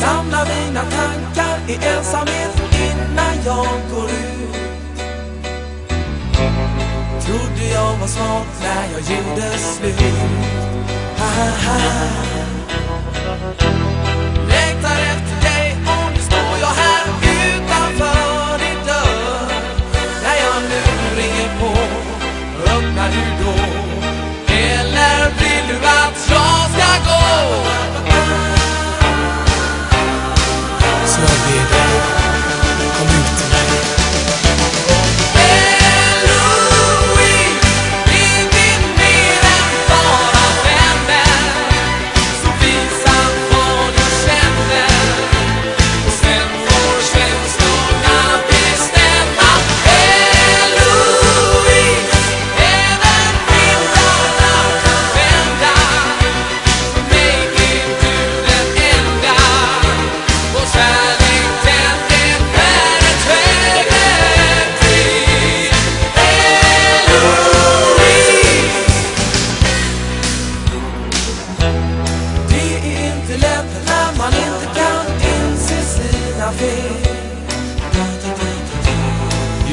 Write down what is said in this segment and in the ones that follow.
Samla mina tankar i ensamhet innan jag går ut Trodde jag var smart när jag gjorde slut ha, ha.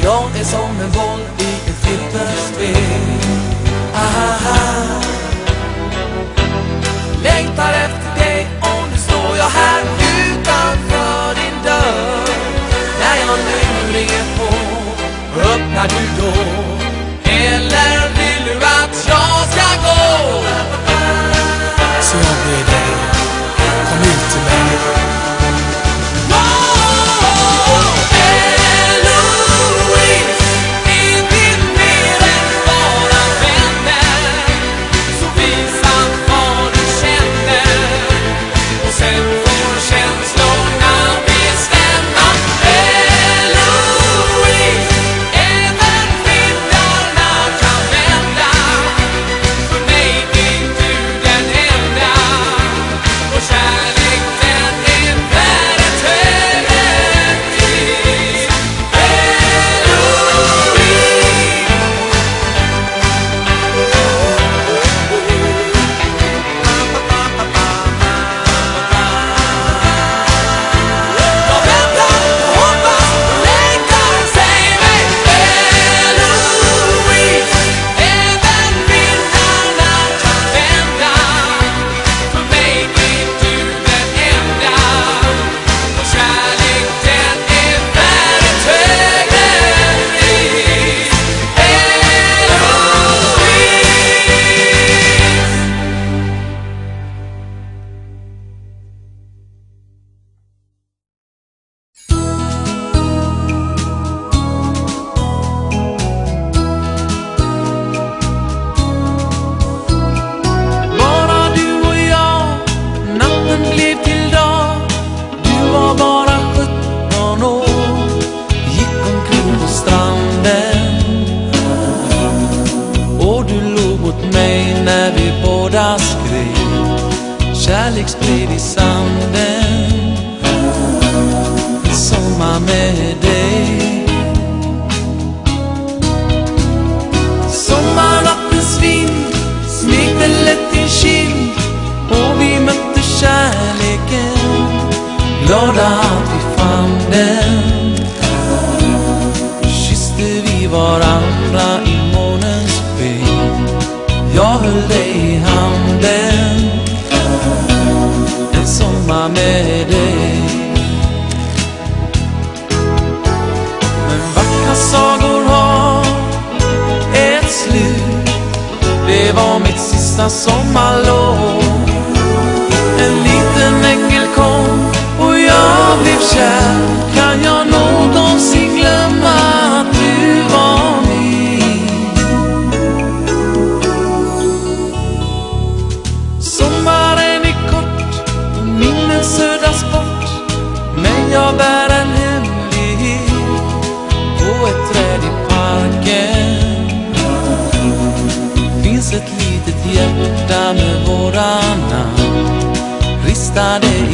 Jag är som en boll i ett flipperspel. Aha Längtar efter dig och nu står jag här utanför din dörr. När jag nu ringer på öppnar du då. det var mitt sista sommarlov. En liten ängel kom och jag blev kär. yesterday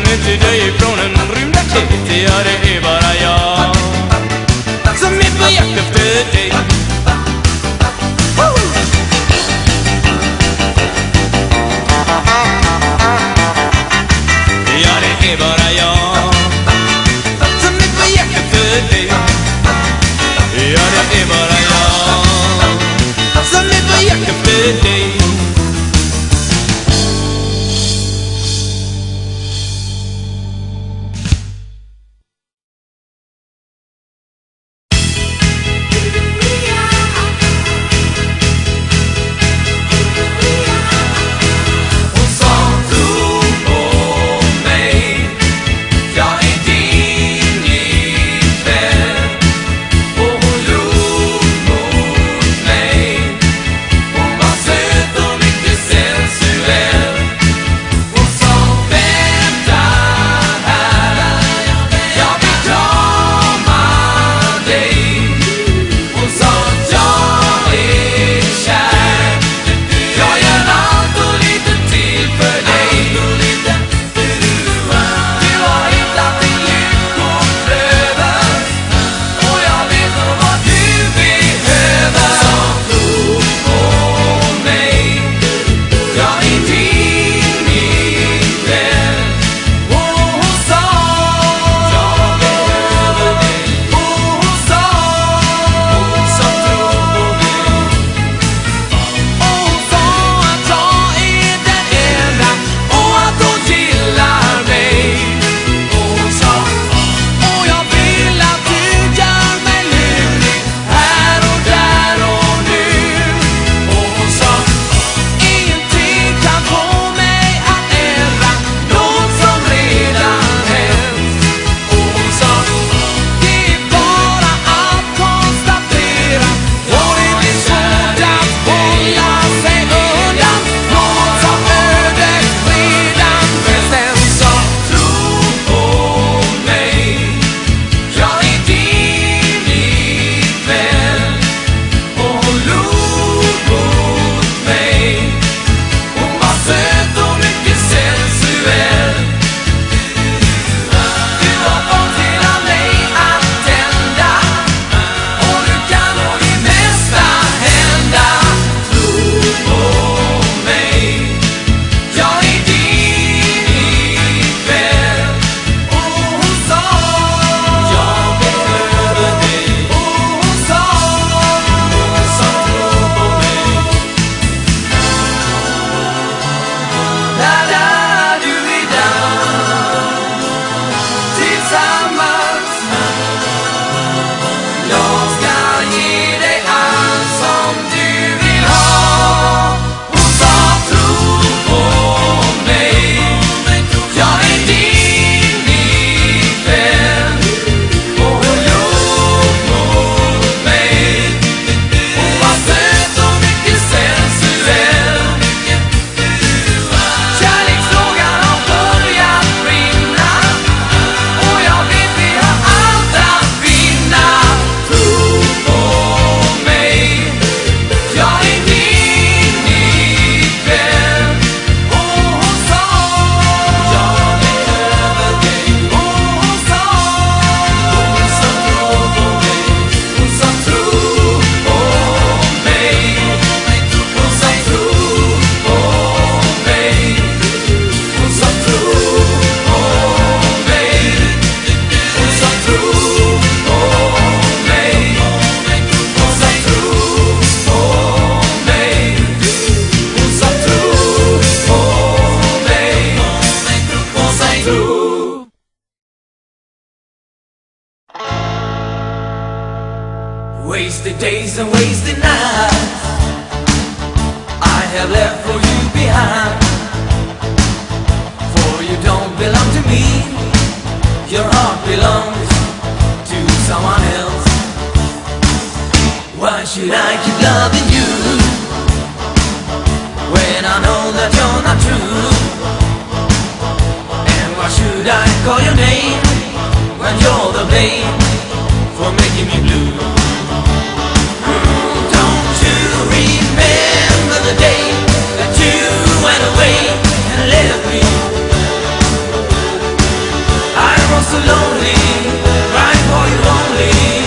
Eller vinkar ner till dig från days and wasted nights I have left for you behind. For you don't belong to me, your heart belongs to someone else. Why should I keep loving you when I know that you're not true? And why should I call your name when you're the blame for making me blue? So lonely, crying for you only,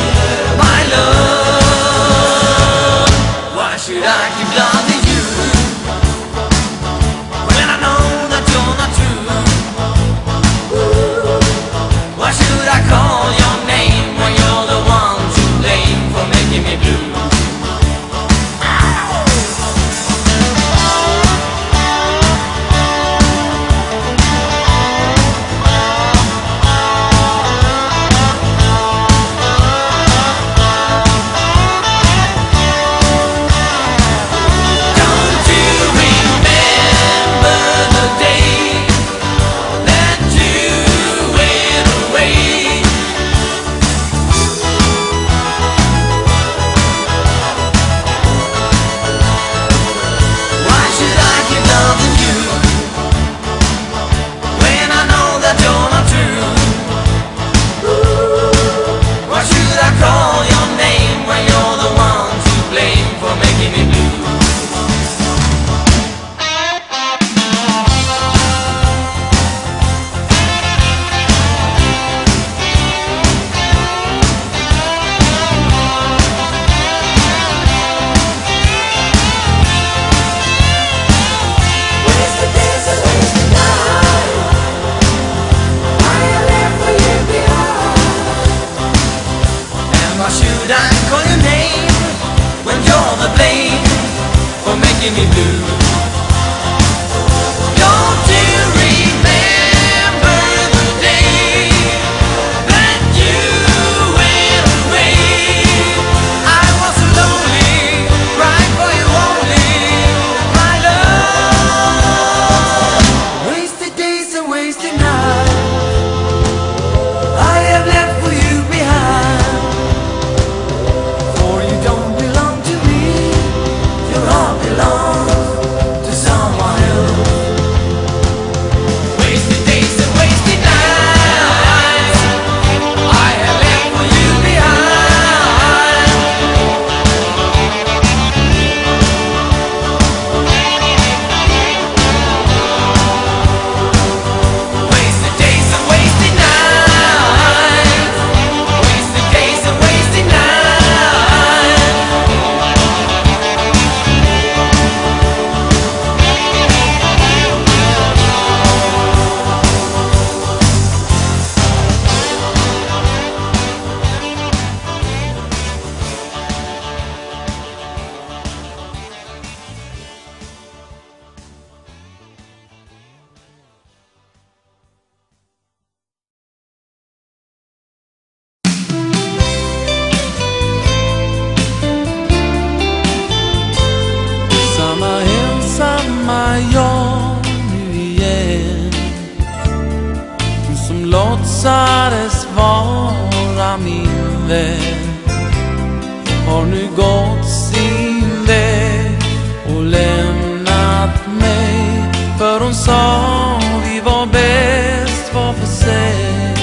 Hon sa vi var bäst var för sig.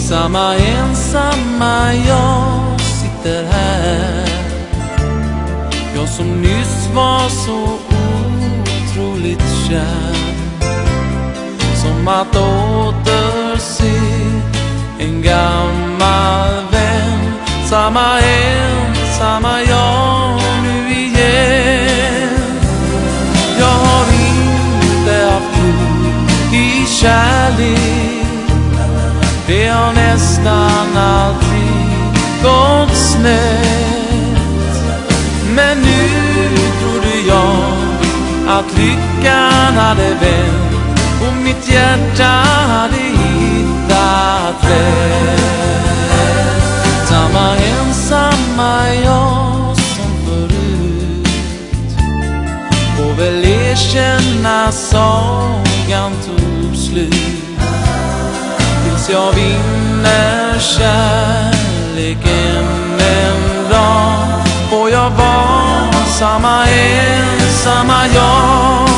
Samma ensamma jag sitter här. Jag som nyss var så otroligt kär. Som att återse en gammal vän. Samma ensamma jag kärlek. Det har nästan alltid gått snett. Men nu trodde jag att lyckan hade vänt och mitt hjärta hade hittat rätt. Samma ensamma jag som förut. Får väl erkänna sagan tog slut Tills jag vinner kärleken en dag. Får jag vara samma ensamma jag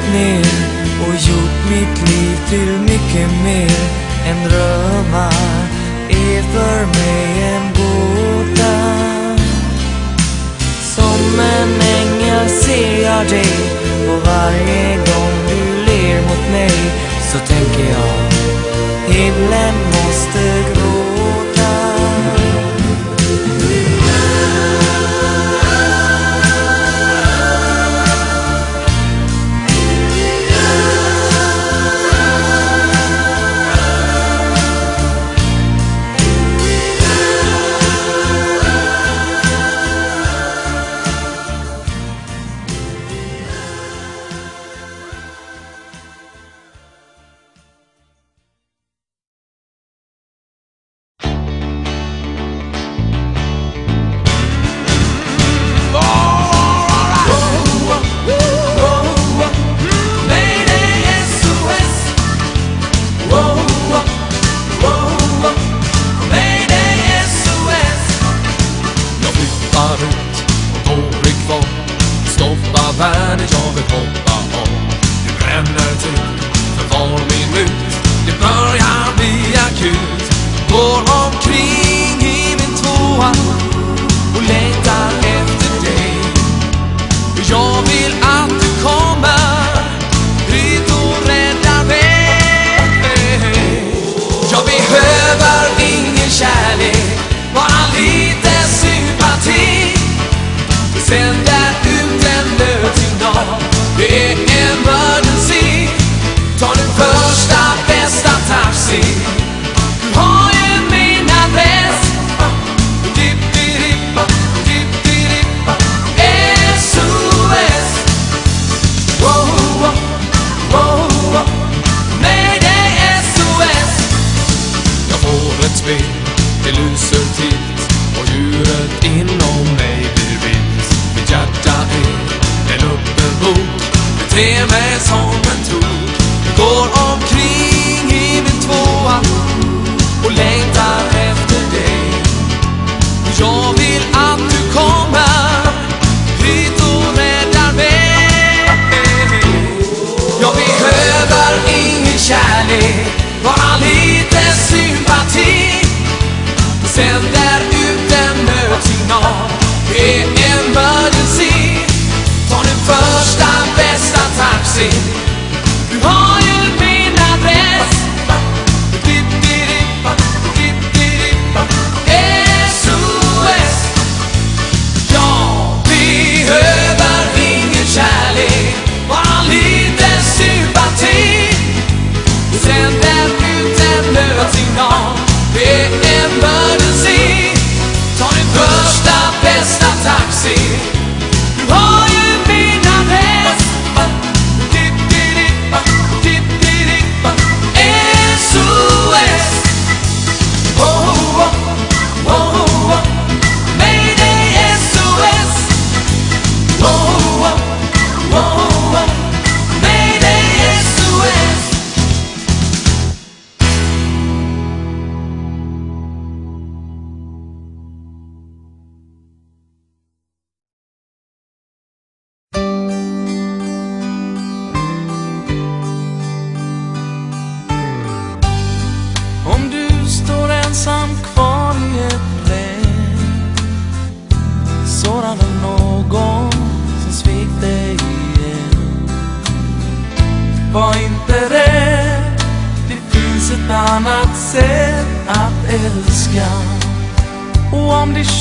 upp ner och gjort mitt liv till mycket mer än drömmar är för mig en gåta. Som en ängel ser jag dig och varje gång du ler mot mig så tänker jag himlen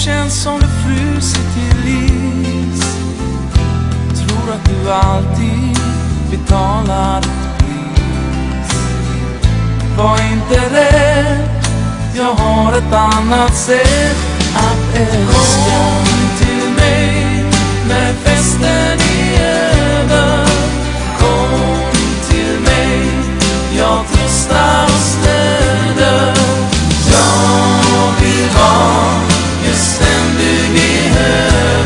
känns som du frusit till is. Tror att du alltid betalar ett pris. Var inte rädd Jag har ett annat sätt att älska. Kom till mig när festen är över Kom till mig Jag tröstar och stöder. Jag vill vara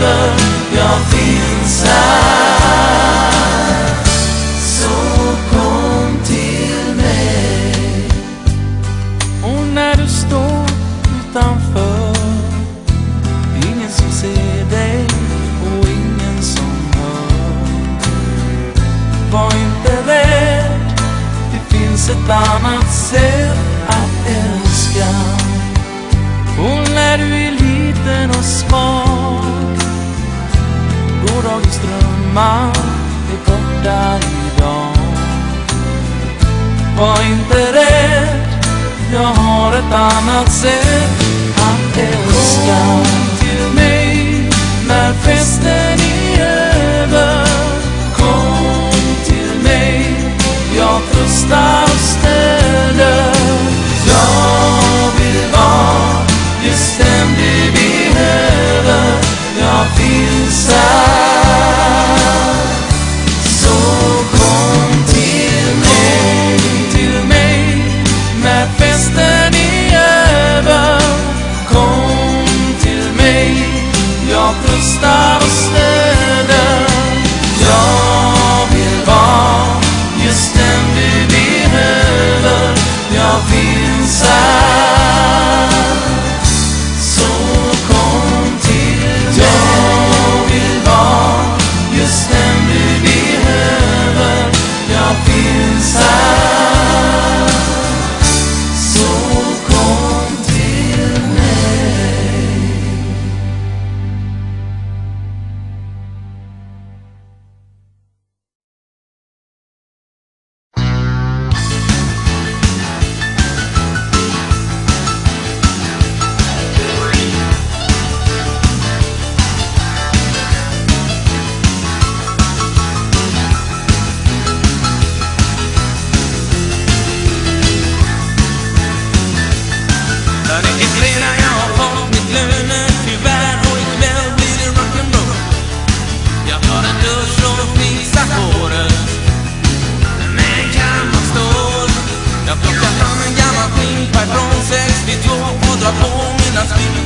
behöver Jag finns här. Så kom till mig. Och när du står utanför Ingen som ser dig och ingen som hör. Var inte rädd, det finns ett annat sätt att älska. Och när du är liten och svag mamma är borta idag. Var inte rädd Jag har ett annat sätt att älska Kom till mig när festen är över. Kom till mig Jag tröstar och stöder sista håret med en kam av stål. Jag plockar fram en gammal skimpa från 62 och drar på mina slitna